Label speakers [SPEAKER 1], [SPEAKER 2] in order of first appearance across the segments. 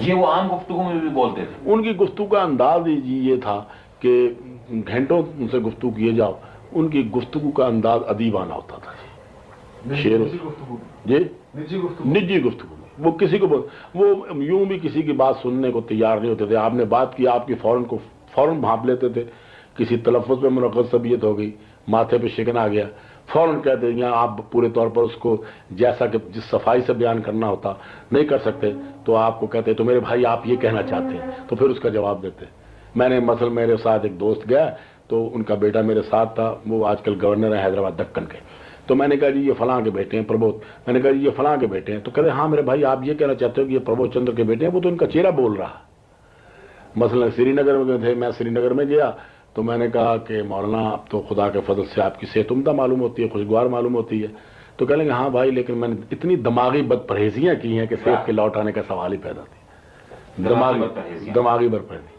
[SPEAKER 1] یہ وہ عام گفتگو میں بھی بولتے تھے۔
[SPEAKER 2] ان کی گفتگو کا انداز ہی جی یہ تھا کہ گھنٹوں ان سے گفتگو کیے جاؤ ان کی گفتگو کا انداز ادیبانہ ہوتا تھا۔ جی شیر جی؟ نجی گفتگو۔ وہ کسی کو وہ یوں بھی کسی کی بات سننے کو تیار نہیں ہوتے تھے۔ آپ نے بات کی آپ کی فوراً کو فوراً بھانپ لیتے تھے۔ کسی تلفظ میں منعقد طبیعت ہو گئی ماتھے پہ شکن آ گیا۔ فوراً کہتے ہیں آپ پورے طور پر اس کو جیسا کہ جس صفائی سے بیان کرنا ہوتا نہیں کر سکتے، تو آپ کو کہتے تو میرے بھائی آپ یہ کہنا چاہتے ہیں، تو پھر اس کا جواب دیتے میں نے مثلا میرے ساتھ ایک دوست گیا، تو ان کا بیٹا میرے ساتھ تھا، وہ آج کل گورنر ہے حیدرآباد دکن کے۔ تو میں نے کہا جی یہ فلاں کے بیٹے ہیں پربوت میں نے کہا جی یہ فلاں کے بیٹے ہیں۔ تو کہتے ہاں میرے بھائی، آپ یہ کہنا چاہتے ہو کہ یہ پربوت چندر کے بیٹے ہیں، وہ تو ان کا چہرہ بول رہا۔ مثلا سری نگر میں تھے، میں سری نگر میں گیا تو میں نے کہا کہ مولانا اب تو خدا کے فضل سے آپ کی صحت عمدہ معلوم ہوتی ہے خوشگوار معلوم ہوتی ہے۔ تو کہہ لیں گے ہاں بھائی لیکن میں نے اتنی دماغی بد پرہیزیاں کی ہیں کہ صحت کے لوٹ آنے کا سوال ہی پیدا تھی۔ دماغی دماغی بد پرہیزیاں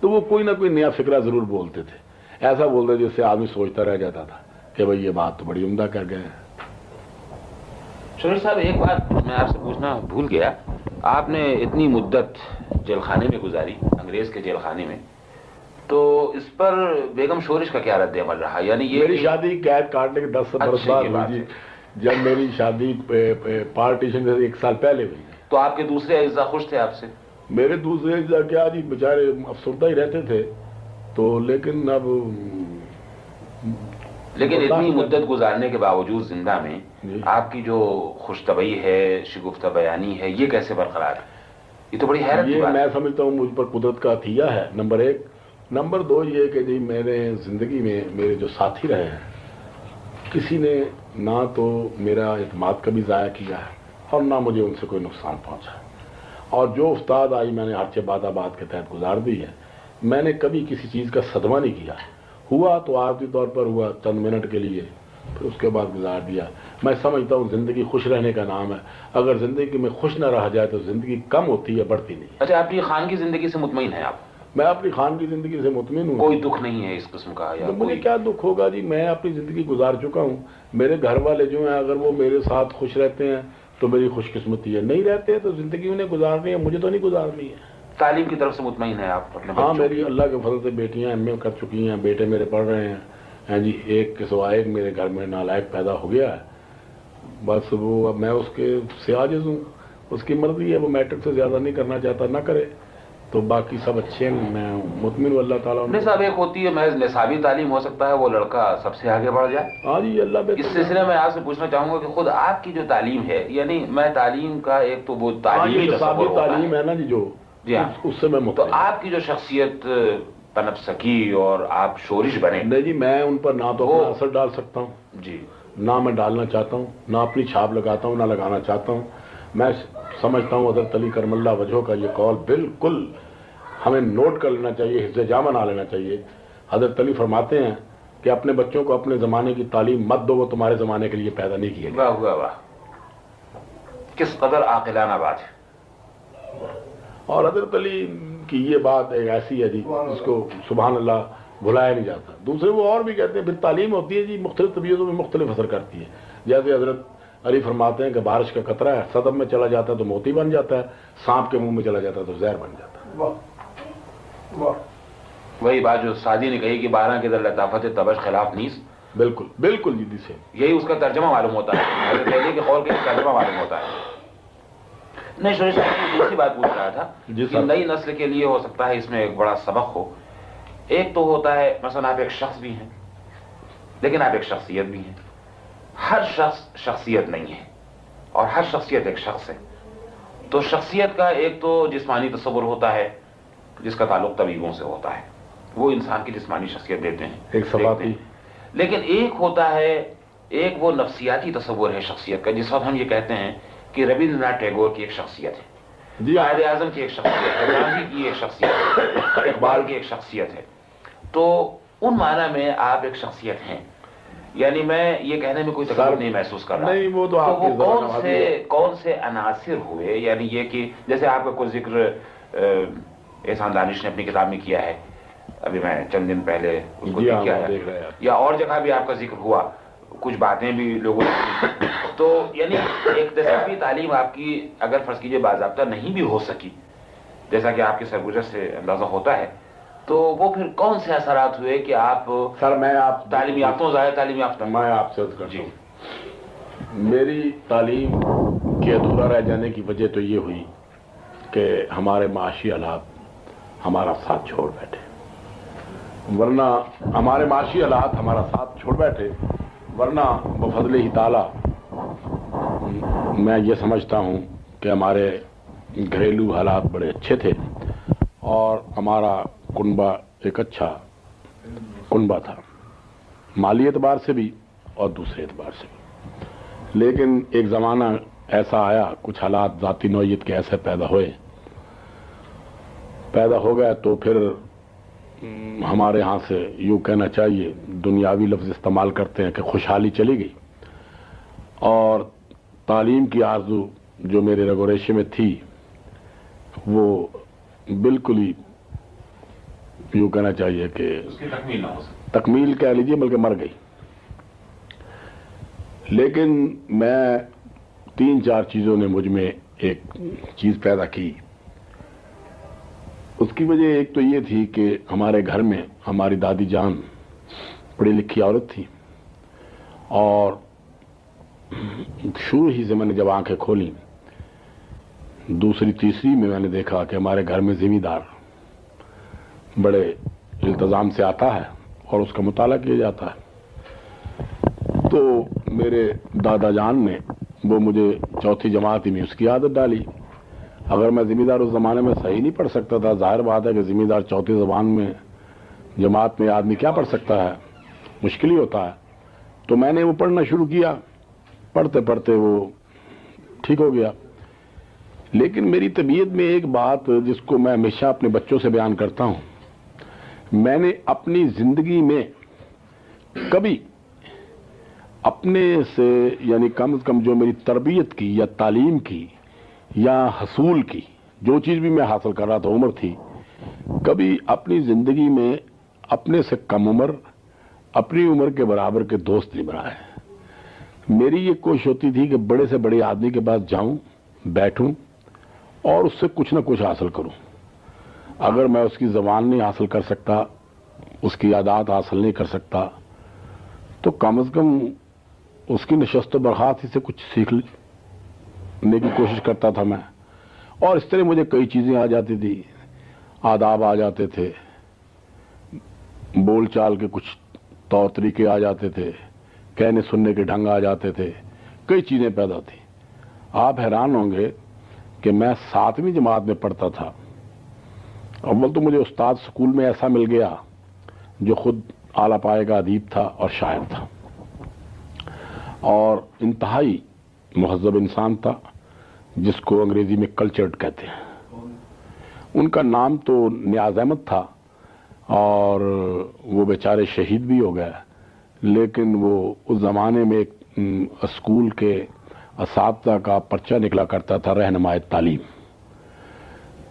[SPEAKER 2] تو وہ کوئی نہ کوئی نیا فکرہ ضرور بولتے تھے۔ ایسا بولتے جس سے آدمی سوچتا رہ جاتا تھا کہ بھائی یہ بات تو بڑی عمدہ کر گئے
[SPEAKER 1] شور صاحب ایک بات میں آپ سے پوچھنا بھول گیا۔ آپ نے اتنی مدت جیل خانے میں گزاری انگریز کے جیل خانے میں۔ تو اس پر بیگم شورش کا کیا رد عمل رہا؟ یعنی یہ
[SPEAKER 2] میری شادی قید کاٹنے کے دس برس بعد ہوئی جب میری شادی پارٹیشن سے ایک سال پہلے ہوئی
[SPEAKER 1] تو آپ کے دوسرے اجزاء خوش تھے آپ سے؟
[SPEAKER 2] میرے دوسرے اجزاء کیا جی بیچارے افسردہ ہی رہتے تھے۔ تو لیکن اب
[SPEAKER 1] لیکن اتنی مدت گزارنے کے باوجود زندہ میں جی۔ آپ کی جو خوش طبعی ہے شگفتہ بیانی ہے یہ کیسے برقرار ہے؟ یہ تو بڑی حیرت
[SPEAKER 2] یہ میں سمجھتا ہوں مجھ پر قدرت کا عطیہ ہے نمبر ایک۔ نمبر دو یہ کہ جی میرے زندگی میں میرے جو ساتھی رہے ہیں، کسی نے نہ تو میرا اعتماد کبھی ضائع کیا ہے اور نہ مجھے ان سے کوئی نقصان پہنچا ہے۔ اور جو استاد آئی، میں نے ہر بات آباد کے تحت گزار دی ہے، میں نے کبھی کسی چیز کا صدمہ نہیں کیا۔ ہوا تو عارضی طور پر ہوا چند منٹ کے لیے، پھر اس کے بعد گزار دیا۔ میں سمجھتا ہوں زندگی خوش رہنے کا نام ہے۔ اگر زندگی میں خوش نہ رہا جائے تو زندگی کم ہوتی ہے بڑھتی نہیں۔
[SPEAKER 1] اچھا آپ کی خان کی زندگی سے مطمئن ہے آپ؟
[SPEAKER 2] میں اپنی خان کی زندگی سے مطمئن ہوں۔
[SPEAKER 1] کوئی دکھ نہیں ہے اس قسم کا
[SPEAKER 2] مجھے کیا دکھ ہوگا جی؟ میں اپنی زندگی گزار چکا ہوں۔ میرے گھر والے جو ہیں اگر وہ میرے ساتھ خوش رہتے ہیں تو میری خوش قسمتی ہے۔ نہیں رہتے تو زندگی انہیں گزارنی ہے مجھے تو نہیں گزارنی ہے۔
[SPEAKER 1] تعلیم کی طرف سے مطمئن ہے آپ
[SPEAKER 2] ہاں میری اللہ کے فضل سے بیٹیاں ایم اے کر چکی ہیں بیٹے میرے پڑھ رہے ہیں۔ ہاں جی ایک کے سوائے ایک میرے گھر میں نالائق پیدا ہو گیا ہے۔ بس وہ اب میں اس کے سیاجز ہوں۔ اس کی مرضی ہے وہ میٹرک سے زیادہ نہیں کرنا چاہتا نہ کرے۔ تو باقی سب اچھے ہیں میں مطمئن اللہ تعالیٰ
[SPEAKER 1] صاحب ایک ہوتی ہے محض نصابی تعلیم ہو سکتا ہے وہ لڑکا سب سے آگے بڑھ جائے۔
[SPEAKER 2] ہاں جی اللہ
[SPEAKER 1] اس سلسلے میں آپ سے پوچھنا چاہوں گا کہ خود آپ کی جو تعلیم ہے یعنی میں تعلیم کا ایک تو وہ
[SPEAKER 2] ہاں جی، تعلیم تعلیم ہے نا جی جو
[SPEAKER 1] جی ہاں۔ اس سے میں تو آپ کی جو شخصیت پنپ سکی اور آپ شورش بنے۔
[SPEAKER 2] نہیں جی میں ان پر نہ تو اثر ڈال سکتا ہوں۔
[SPEAKER 1] جی۔
[SPEAKER 2] نہ میں ڈالنا چاہتا ہوں نہ اپنی چھاپ لگاتا ہوں نہ لگانا چاہتا ہوں۔ میں سمجھتا ہوں حضرت علی کرم اللہ وجہ کا یہ قول بالکل ہمیں نوٹ کر لینا چاہیے حصے جامع نہ لینا چاہیے۔ حضرت علی فرماتے ہیں کہ اپنے بچوں کو اپنے زمانے کی تعلیم مت دو وہ تمہارے زمانے کے لیے پیدا نہیں کیے
[SPEAKER 1] واہ واہ واہ۔ کس قدر عاقلانہ بات ہے۔
[SPEAKER 2] اور حضرت علی کی یہ بات ایک ایسی ہے جی جس کو سبحان اللہ بھلایا نہیں جاتا۔ دوسرے وہ اور بھی کہتے ہیں پھر تعلیم ہوتی ہے جی مختلف طبیعتوں میں مختلف اثر کرتی ہے۔ جیسے حضرت علی فرماتے ہیں کہ بارش کا قطرہ ہے صدم میں چلا جاتا ہے تو موتی بن جاتا ہے سانپ کے منہ میں چلا جاتا ہے تو زہر بن جاتا ہے۔
[SPEAKER 1] وہی بات جو سادی نے کہی کہ بارہ کے در لطافت تبش خلاف نیس
[SPEAKER 2] بالکل بالکل جی سے
[SPEAKER 1] یہی اس کا ترجمہ معلوم ہوتا ہے۔ علی کے قول کے ترجمہ معلوم ہوتا ہے۔ نہیں شوری صاحب دوسری بات پوچھ رہا تھا جی کہ نئی نسل کے لیے ہو سکتا ہے اس میں ایک بڑا سبق ہو۔ ایک تو ہوتا ہے مثلا آپ ایک شخص بھی ہیں لیکن آپ ایک شخصیت بھی ہیں۔ ہر شخص شخصیت نہیں ہے اور ہر شخصیت ایک شخص ہے۔ تو شخصیت کا ایک تو جسمانی تصور ہوتا ہے جس کا تعلق طبیبوں سے ہوتا ہے۔ وہ انسان کی جسمانی شخصیت دیتے ہیں
[SPEAKER 2] ایک سوال
[SPEAKER 1] لیکن ایک ہوتا ہے ایک وہ نفسیاتی تصور ہے شخصیت کا جس وقت ہم یہ کہتے ہیں کہ ربیندر ناتھ ٹیگور کی ایک شخصیت ہے۔ جی۔ قائد اعظم کی ایک شخصیت ہے گاندھی کی ایک شخصیت ہے اقبال کی ایک شخصیت ہے۔ تو ان معنی میں آپ ایک شخصیت ہیں۔ یعنی میں یہ کہنے میں کوئی تکلیف نہیں محسوس کر رہا۔
[SPEAKER 2] نہیں وہ تو
[SPEAKER 1] وہ کون سے کون سے عناصر ہوئے؟ یعنی یہ کہ جیسے آپ کا کوئی ذکر احسان دانش نے اپنی کتاب میں کیا ہے۔ ابھی میں چند دن پہلے اس کو
[SPEAKER 2] جی ہاں،
[SPEAKER 1] کیا ہے۔ یا اور جگہ بھی آپ کا ذکر ہوا کچھ باتیں بھی لوگوں نے تو یعنی اقتصادی تعلیم آپ کی اگر فرض کیجیے باضابطہ نہیں بھی ہو سکی جیسا کہ آپ کے سرگزر سے اندازہ ہوتا ہے تو وہ پھر کون سے اثرات ہوئے کہ آپ
[SPEAKER 2] سر میں آپ
[SPEAKER 1] تعلیم یافتوں ظاہر تعلیم یافتہ
[SPEAKER 2] میں آپ سے کرتا
[SPEAKER 1] جی۔
[SPEAKER 2] ہوں میری تعلیم کے ادھورا رہ جانے کی وجہ تو یہ ہوئی کہ ہمارے معاشی حالات ہمارا ساتھ چھوڑ بیٹھے۔ ورنہ ہمارے معاشی حالات ہمارا ساتھ چھوڑ بیٹھے ورنہ بفضل ہی تعالیٰ میں یہ سمجھتا ہوں کہ ہمارے گھریلو حالات بڑے اچھے تھے اور ہمارا کنبہ ایک اچھا کنبہ تھا۔ مالی اعتبار سے بھی اور دوسرے اعتبار سے بھی۔ لیکن ایک زمانہ ایسا آیا، کچھ حالات ذاتی نوعیت کے ایسے پیدا ہوئے۔ پیدا ہو گیا تو پھر ہمارے ہاں سے یوں کہنا چاہیے، دنیاوی لفظ استعمال کرتے ہیں کہ خوشحالی چلی گئی۔ اور تعلیم کی آرزو جو میرے رگوریشے میں تھی، وہ بالکل ہی یوں کہنا چاہیے کہ
[SPEAKER 1] تکمیل نہ ہو
[SPEAKER 2] تکمیل کہہ لیجیے بلکہ مر گئی۔ لیکن میں تین چار چیزوں نے مجھ میں ایک چیز پیدا کی۔ اس کی وجہ ایک تو یہ تھی کہ ہمارے گھر میں ہماری دادی جان پڑھی لکھی عورت تھی اور شروع ہی سے میں نے جب آنکھیں کھولی دوسری تیسری میں میں نے دیکھا کہ ہمارے گھر میں ذمہ دار بڑے التظام سے آتا ہے اور اس کا مطالعہ کیا جاتا ہے۔ تو میرے دادا جان نے وہ مجھے چوتھی جماعت ہی میں اس کی عادت ڈالی۔ اگر میں ذمہ دار اس زمانے میں صحیح نہیں پڑھ سکتا تھا، ظاہر بات ہے کہ ذمہ دار چوتھی زبان میں جماعت میں آدمی کیا پڑھ سکتا ہے؟ مشکل ہی ہوتا ہے۔ تو میں نے وہ پڑھنا شروع کیا۔ پڑھتے پڑھتے وہ ٹھیک ہو گیا۔ لیکن میری طبیعت میں ایک بات جس کو میں ہمیشہ اپنے بچوں سے بیان کرتا ہوں۔ میں نے اپنی زندگی میں کبھی اپنے سے یعنی کم از کم جو میری تربیت کی یا تعلیم کی یا حصول کی جو چیز بھی میں حاصل کر رہا تھا، عمر تھی، کبھی اپنی زندگی میں اپنے سے کم عمر، اپنی عمر کے برابر کے دوست نہیں بنائے میری یہ کوشش ہوتی تھی کہ بڑے سے بڑے آدمی کے پاس جاؤں، بیٹھوں اور اس سے کچھ نہ کچھ حاصل کروں۔ ہاں۔ اگر میں اس کی زبان نہیں حاصل کر سکتا، اس کی عادات حاصل نہیں کر سکتا، تو کم از کم اس کی نشست و برخاست ہی سے کچھ سیکھ کی کوشش کرتا تھا میں۔ اور اس طرح مجھے کئی چیزیں آ جاتی تھی۔ آداب آ جاتے تھے۔ بول چال کے کچھ طور طریقے آ جاتے تھے۔ کہنے سننے کے ڈھنگ آ جاتے تھے۔ کئی چیزیں پیدا تھیں۔ آپ حیران ہوں گے کہ میں ساتویں جماعت میں پڑھتا تھا۔ اول تو مجھے استاد سکول میں ایسا مل گیا جو خود اعلی پائے کا ادیب تھا اور شاعر تھا۔ اور انتہائی مہذب انسان تھا، جس کو انگریزی میں کلچرڈ کہتے ہیں۔ ان کا نام تو نیاز احمد تھا اور وہ بیچارے شہید بھی ہو گئے، لیکن وہ اس زمانے میں ایک اسکول کے اساتذہ کا پرچہ نکلا کرتا تھا رہنمائے تعلیم۔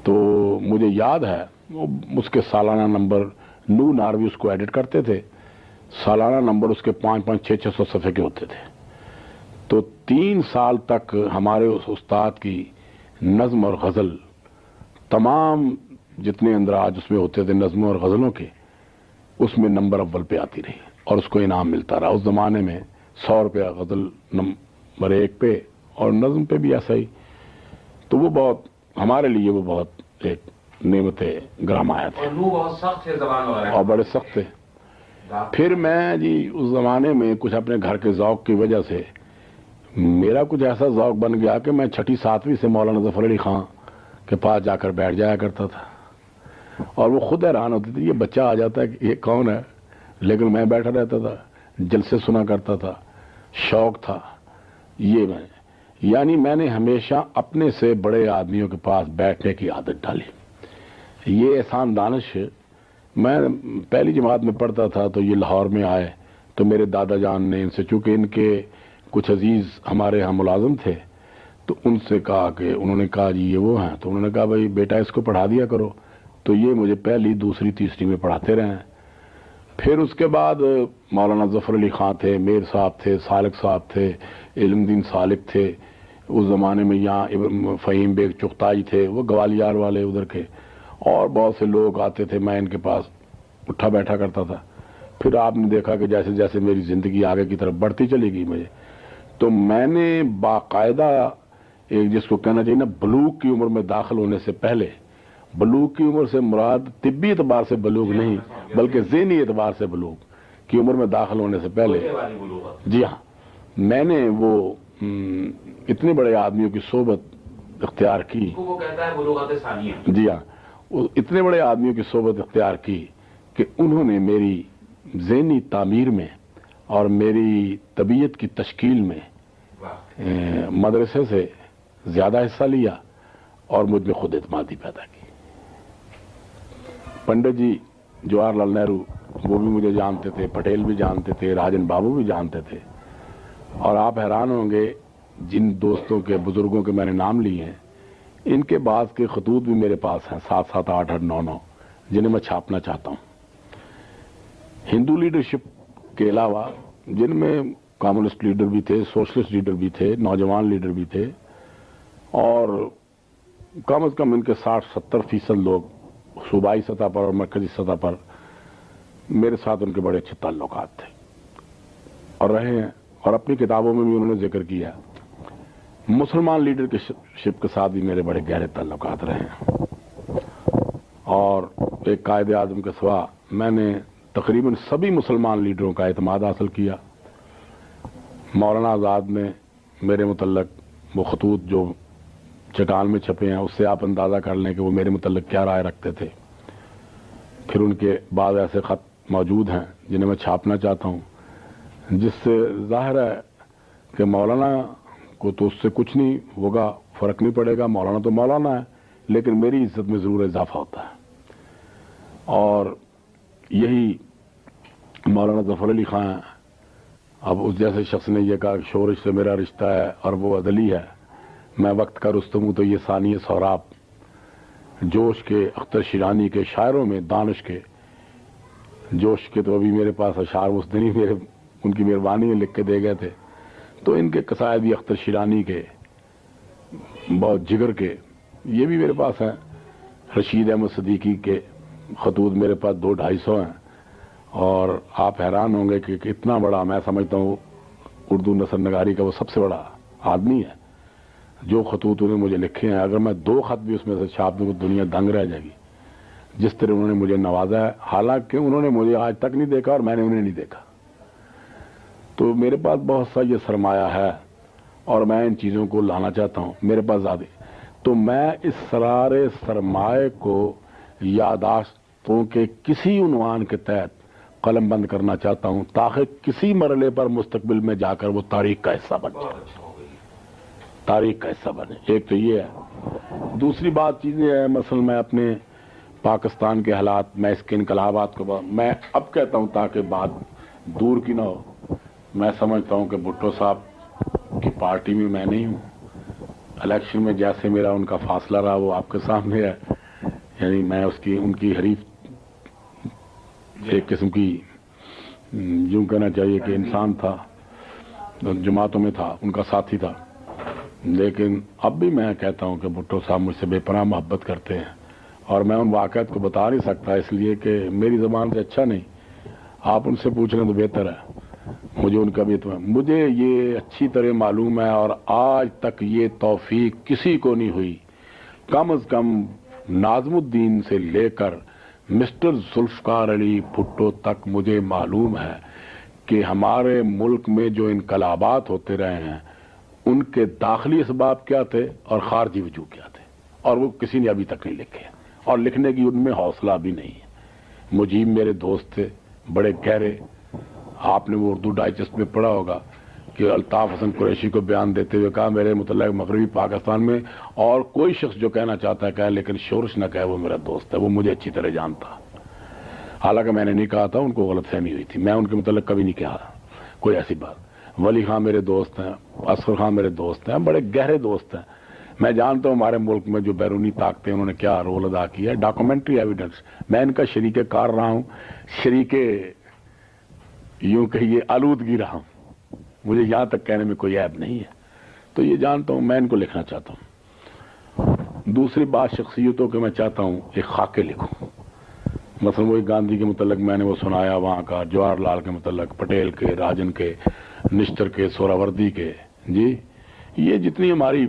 [SPEAKER 2] تو مجھے یاد ہے اس کے سالانہ نمبر نو ناروی اس کو ایڈٹ کرتے تھے۔ سالانہ نمبر اس کے پانچ پانچ چھ چھ سو صفحے کے ہوتے تھے۔ تو تین سال تک ہمارے اس استاد کی نظم اور غزل، تمام جتنے اندراج اس میں ہوتے تھے نظموں اور غزلوں کے، اس میں نمبر اول پہ آتی رہی۔ اور اس کو انعام ملتا رہا۔ اس زمانے میں سو روپیہ غزل نمبر ایک پہ اور نظم پہ بھی ایسا ہی۔ تو وہ بہت ہمارے لیے وہ بہت ایک نعمت گرام آیا تھا۔ اور بڑے سخت تھے۔ پھر میں جی اس زمانے میں کچھ اپنے گھر کے ذوق کی وجہ سے میرا کچھ ایسا ذوق بن گیا کہ میں چھٹی ساتویں سے مولانا ظفر علی خان کے پاس جا کر بیٹھ جایا کرتا تھا۔ اور وہ خود حیران ہوتی تھی یہ بچہ آ جاتا ہے کہ یہ کون ہے؟ لیکن میں بیٹھا رہتا تھا جلسے سنا کرتا تھا شوق تھا۔ یہ میں یعنی میں نے ہمیشہ اپنے سے بڑے آدمیوں کے پاس بیٹھنے کی عادت ڈالی۔ یہ احسان دانش، میں پہلی جماعت میں پڑھتا تھا تو یہ لاہور میں آئے تو میرے دادا جان نے ان سے، چونکہ ان کے کچھ عزیز ہمارے ہاں ملازم تھے، تو ان سے کہا کہ، انہوں نے کہا جی یہ وہ ہیں۔ تو انہوں نے کہا، بھائی بیٹا، اس کو پڑھا دیا کرو۔ تو یہ مجھے پہلی، دوسری، تیسری میں پڑھاتے رہے ہیں۔ پھر اس کے بعد مولانا ظفر علی خان تھے، میر صاحب تھے، سالک صاحب تھے، علم دین سالک تھے، اس زمانے میں یہاں فہیم بیگ چختائی تھے، وہ گوالیار والے ادھر کے، اور بہت سے لوگ آتے تھے، میں ان کے پاس اٹھا بیٹھا کرتا تھا۔ پھر آپ نے دیکھا کہ جیسے جیسے میری زندگی آگے کی طرف بڑھتی چلی گئی مجھے، تو میں نے باقاعدہ ایک جس کو کہنا چاہیے نا بلوک کی عمر میں داخل ہونے سے پہلے بلوک کی عمر سے مراد طبی اعتبار سے بلوک نہیں، بلکہ ذہنی اعتبار سے بلوک کی عمر میں داخل ہونے سے پہلے۔ جی ہاں۔ میں نے وہ اتنے بڑے آدمیوں کی صحبت اختیار کی۔ جی ہاں۔ اتنے بڑے آدمیوں کی صحبت اختیار کی کہ انہوں نے میری ذہنی تعمیر میں اور میری طبیعت کی تشکیل میں مدرسے سے زیادہ حصہ لیا اور مجھ میں خود اعتمادی پیدا کی۔ پنڈت جی جواہر لال نہرو، وہ بھی مجھے جانتے تھے، پٹیل بھی جانتے تھے، راجن بابو بھی جانتے تھے۔ اور آپ حیران ہوں گے، جن دوستوں کے، بزرگوں کے میں نے نام لیے ہیں، ان کے بعد کے خطوط بھی میرے پاس ہیں، سات سات آٹھ آٹھ نو نو، جنہیں میں چھاپنا چاہتا ہوں۔ ہندو لیڈرشپ کے علاوہ، جن میں کامسٹ لیڈر بھی تھے، سوشلسٹ لیڈر بھی تھے، نوجوان لیڈر بھی تھے، اور کم از کم ان کے ساٹھ ستر فیصد لوگ صوبائی سطح پر اور مرکزی سطح پر میرے ساتھ ان کے بڑے اچھے تعلقات تھے اور رہے ہیں اور اپنی کتابوں میں بھی انہوں نے ذکر کیا مسلمان لیڈر کے شپ کے ساتھ بھی میرے بڑے گہرے تعلقات رہے ہیں۔ اور ایک قائد اعظم کے سوا میں نے تقریباً سبھی مسلمان لیڈروں کا اعتماد حاصل کیا۔ مولانا آزاد نے میرے متعلق وہ خطوط جو چٹان میں چھپے ہیں، اس سے آپ اندازہ کر لیں کہ وہ میرے متعلق کیا رائے رکھتے تھے۔ پھر ان کے بعد ایسے خط موجود ہیں جنہیں میں چھاپنا چاہتا ہوں۔ جس سے ظاہر ہے کہ مولانا کو تو اس سے کچھ نہیں ہوگا، فرق نہیں پڑے گا۔ مولانا تو مولانا ہے، لیکن میری عزت میں ضرور اضافہ ہوتا ہے۔ اور یہی مولانا ظفر علی خان اب اس جیسے شخص نے یہ کہا کہ شورش سے میرا رشتہ ہے اور وہ عدلی ہے۔ میں وقت کا رستم ہوں تو یہ ثانی سوراب، جوش کے اختر شیرانی کے شاعروں میں، دانش کے۔ جوش کے تو ابھی میرے پاس اشعار اس دن ہی میرے، ان کی مہربانی میں لکھ کے دے گئے تھے۔ تو ان کے قصائدی اختر شیرانی کے، بہت جگر کے، یہ بھی میرے پاس ہیں۔ رشید احمد صدیقی کے خطوط میرے پاس دو ڈھائی سو ہیں۔ اور آپ حیران ہوں گے کہ اتنا بڑا، میں سمجھتا ہوں اردو نثر نگاری کا وہ سب سے بڑا آدمی ہے۔ جو خطوط انہیں مجھے لکھے ہیں، اگر میں دو خط بھی اس میں سے چھاپ دوں تو دنیا دنگ رہ جائے گی۔ جس طرح انہوں نے مجھے نوازا ہے، حالانکہ انہوں نے مجھے آج تک نہیں دیکھا اور میں نے انہیں نہیں دیکھا۔ تو میرے پاس بہت سا یہ سرمایہ ہے اور میں ان چیزوں کو لانا چاہتا ہوں۔ میرے پاس زیادہ۔ تو میں اس سرار سرمایہ کو یاداشتوں کے کسی عنوان کے تحت قلم بند کرنا چاہتا ہوں، تاکہ کسی مرحلے پر مستقبل میں جا کر وہ تاریخ کا حصہ بن جائے۔ تاریخ کا حصہ بنے۔ ایک تو یہ ہے۔ دوسری بات چیزیں ہے، مثلا میں اپنے پاکستان کے حالات، میں اس کے انقلابات کو میں اب کہتا ہوں تاکہ بات دور کی نہ ہو۔ میں سمجھتا ہوں کہ بھٹو صاحب کی پارٹی میں میں نہیں ہوں۔ الیکشن میں جیسے میرا ان کا فاصلہ رہا، وہ آپ کے سامنے ہے۔ یعنی میں اس کی ان کی حریف ایک قسم کی، یوں کہنا چاہیے کہ انسان تھا، جماعتوں میں تھا، ان کا ساتھی تھا۔ لیکن اب بھی میں کہتا ہوں کہ بھٹو صاحب مجھ سے بے پناہ محبت کرتے ہیں اور میں ان واقعات کو بتا نہیں سکتا، اس لیے کہ میری زبان سے اچھا نہیں۔ آپ ان سے پوچھ لیں تو بہتر ہے۔ مجھے ان کا بھی مجھے یہ اچھی طرح معلوم ہے اور آج تک یہ توفیق کسی کو نہیں ہوئی۔ کم از کم نازم الدین سے لے کر مسٹر ذوالفقار علی بھٹو تک مجھے معلوم ہے کہ ہمارے ملک میں جو انقلابات ہوتے رہے ہیں ان کے داخلی اسباب کیا تھے اور خارجی وجوہ کیا تھے اور وہ کسی نے ابھی تک نہیں لکھے اور لکھنے کی ان میں حوصلہ بھی نہیں ہے۔ مجیب میرے دوست تھے، بڑے گہرے۔ آپ نے وہ اردو ڈائجسٹ میں پڑھا ہوگا کہ الطاف حسن قریشی کو بیان دیتے ہوئے کہا، میرے متعلق مغربی پاکستان میں اور کوئی شخص جو کہنا چاہتا ہے کہے، لیکن شورش نہ کہے، وہ میرا دوست ہے، وہ مجھے اچھی طرح جانتا۔ حالانکہ میں نے نہیں کہا تھا، ان کو غلط فہمی ہوئی تھی، میں ان کے متعلق کبھی نہیں کہا۔ کوئی ایسی بات ولی خان میرے دوست ہیں اصفر خان میرے دوست ہیں، بڑے گہرے دوست ہیں۔ میں جانتا ہوں ہمارے ملک میں جو بیرونی طاقتیں انہوں نے کیا رول ادا کیا ہے۔ ڈاکومنٹری ایویڈنس میں ان کا شریک کار رہا ہوں، شریک یوں کہ یہ آلودگی رہا ہوں۔ مجھے یہاں تک کہنے میں کوئی عیب نہیں ہے۔ تو یہ جانتا ہوں، میں ان کو لکھنا چاہتا ہوں۔ دوسری بات شخصیتوں کے میں چاہتا ہوں، ایک خاکے لکھوں۔ مثلا وہی گاندھی کے متعلق میں نے وہ سنایا، وہاں کا جواہر لال کے متعلق، پٹیل کے، راجن کے۔ نشتر کے سوراوردی کے۔ جی یہ جتنی ہماری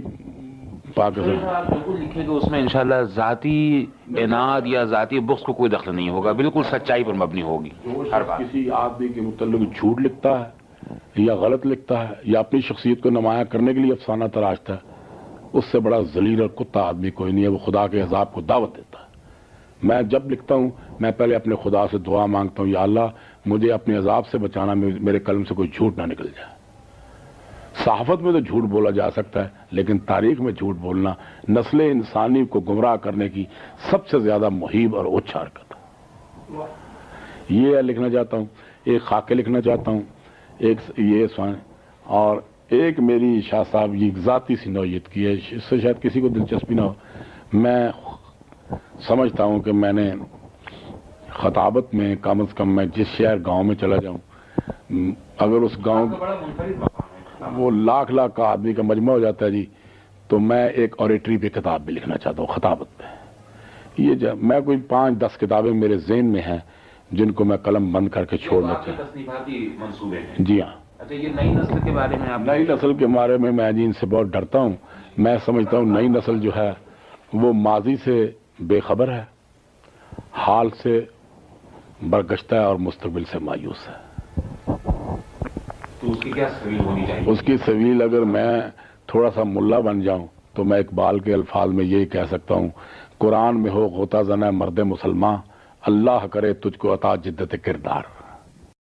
[SPEAKER 1] بالکل لکھے گا اس میں انشاءاللہ ذاتی اناد یا ذاتی بخش کو کوئی دخل نہیں ہوگا۔ بالکل سچائی پر مبنی ہوگی۔
[SPEAKER 2] ہر بات۔ کسی آدمی کے متعلق جھوٹ لکھتا ہے یا غلط لکھتا ہے یا اپنی شخصیت کو نمایاں کرنے کے لیے افسانہ تراشتا ہے اس سے بڑا ذلیل اور کتا آدمی کوئی نہیں ہے وہ خدا کے عذاب کو دعوت دیتا ہے۔ میں جب لکھتا ہوں میں پہلے اپنے خدا سے دعا مانگتا ہوں یا اللہ مجھے اپنے عذاب سے بچانا میرے قلم سے کوئی جھوٹ نہ نکل جائے۔ صحافت میں تو جھوٹ بولا جا سکتا ہے، لیکن تاریخ میں جھوٹ بولنا نسل انسانی کو گمراہ کرنے کی سب سے زیادہ محیب اور اوچھا حرکت ہے یہ لکھنا چاہتا ہوں، ایک خاکے لکھنا چاہتا ہوں، ایک یہ سوائیں اور ایک میری شاہ صاحب یہ ذاتی سی نوعیت کی ہے، اس سے شاید کسی کو دلچسپی نہ ہو۔ میں سمجھتا ہوں کہ میں نے خطابت میں کم از کم میں جس شہر گاؤں میں چلا جاؤں اگر اس گاؤں وہ لاکھ لاکھ کا آدمی کا مجمع ہو جاتا ہے جی تو میں ایک اوریٹری پہ کتاب بھی لکھنا چاہتا ہوں خطابت پہ۔ یہ میں کوئی پانچ دس کتابیں میرے ذہن میں ہیں جن کو میں قلم بند کر کے چھوڑنا چاہتا ہوں۔ جی ہاں۔
[SPEAKER 1] اچھا، نئی نسل کے بارے میں
[SPEAKER 2] نئی نسل کے بارے میں میں جی ان سے بہت ڈرتا ہوں۔ میں سمجھتا ہوں نئی نسل جو ہے وہ ماضی سے بے خبر ہے حال سے برگشتہ ہے اور مستقبل سے مایوس ہے۔ اس کی سویل اگر میں تھوڑا سا ملا بن جاؤں تو میں اقبال کے الفاظ میں یہی کہہ سکتا ہوں قرآن میں ہو غوطہ زنہ مرد مسلمان اللہ کرے تجھ کو عطا جدت کردار۔